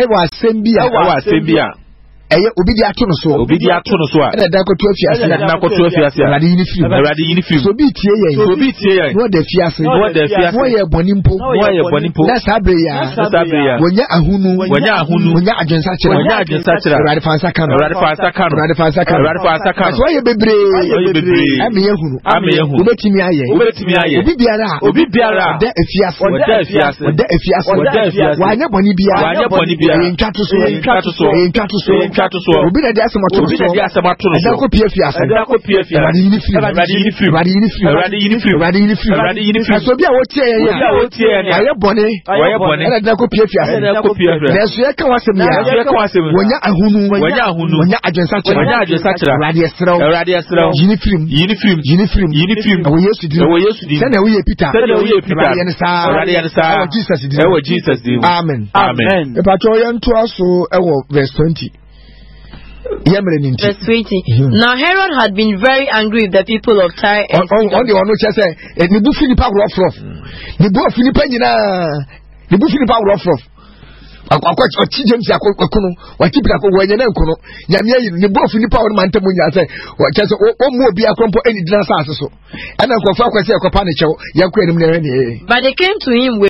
ɛwɔ asɛm bi a ɛwɔ asɛm ɛyɛ obi di ato no so obi di ato no so a ɛna ɛda akoto afiase ɛna na akoto afiase a ɛwurade yi ni na mu ɛwurade yi ni firi mu so obi tie yɛn so obi tie yɛn n'o de fiase n'o de fiase n'o yɛ bɔnni mpo n'o yɛ bɔnni mpo na saa bere ya na saa bere ya wɔnyɛ ahunu wɔnyɛ ahunu wɔnyɛ adwensakyera wɔnyɛ adwensakyera ɛwurade fansa kan no ɛwurade fansa kan no ɛwurade fansa kan no ɛwurade fansa kan no wɔyɛ bebree wɔyɛ bebree ɛmi yɛ hunu ɛmi yɛ hunu obetumi ayɛ obetumi ayɛ obi biara obi biara ɔdɛ efiase ɔdɛ efiase ɔdɛ efiase ɔdɛ efiase wanyɛ bɔnni biara wanyɛ bɔnni biara ɛyɛ ntwa to so ɛyɛ ntwa to so ɛyɛ ntwa to so twa to so. Obi na di asem ato so. Obi na di asem ato so. Ẹ̀dá kò pie fi asem. Ẹ̀dá kò pie fi asem. Ẹ̀wádìí yìí ni firi. Ẹ̀wádìí yìí ni firi. Ẹ̀wádìí yìí ni firi. Ẹ̀wádìí yìí ni firi. Ẹ̀wádìí yìí ni firi. Ẹ̀wádìí yìí ni firi. Ẹ̀sọ́ a wọ́n tiẹ̀ yẹn a wọ́n tiẹ̀ yẹn yẹn. Ayẹ bọ̀ni. Ayẹ bọ̀ni. Ẹ̀dá kò pie fi asem. Ẹ̀dá kò pie fi asem. Ẹ̀sọ́ yẹ kan wá sẹ́mi yẹn. Ẹ̀sọ́ yẹ ahunu. Wonya ahunu. Wonya adwensakyera. Wọ́nyá Wonya Ẹ̀wádìí ẹ̀sẹ̀rẹ̀w. Ẹ̀wádìí ẹ̀sẹ̀rẹw. Yìí ni Yini Yìí Yini firim. Yini ni firim. Yìí ni firim. Ẹ̀wọ̀ Yesu di. Ẹ̀wọ̀ Yesu di. Sẹ́ni ẹ̀wọ̀ yẹ Peter. Sẹ́ni ẹ̀wọ̀ yẹ Peter. Ẹ̀wọ̀ yẹn sáá. Ẹ̀wọ̀ yẹn Jesus di. Ẹ̀wọ̀ Jesus di. Amen. Amen. Ìpàtọ́ yẹn tó aṣọ ẹ̀wọ̀ verse twenty verse 20. Hmm. Now Herod had been very angry with the people of Tyre and Sidon. On the one which I say, Nibu Philippa rough hmm. rough. Nibu Philippa jina. Nibu Philippa rough rough. Akwa chi James akwa kono, wati wenye na kono. Nyamia yinu ni bofu ni pawo mante mu nyase. Wachese o mu obi akrompo eni dina sa aseso. Ana kwa fa kwa se akwa pa ne chewo, yakwa enim ne But they came to him with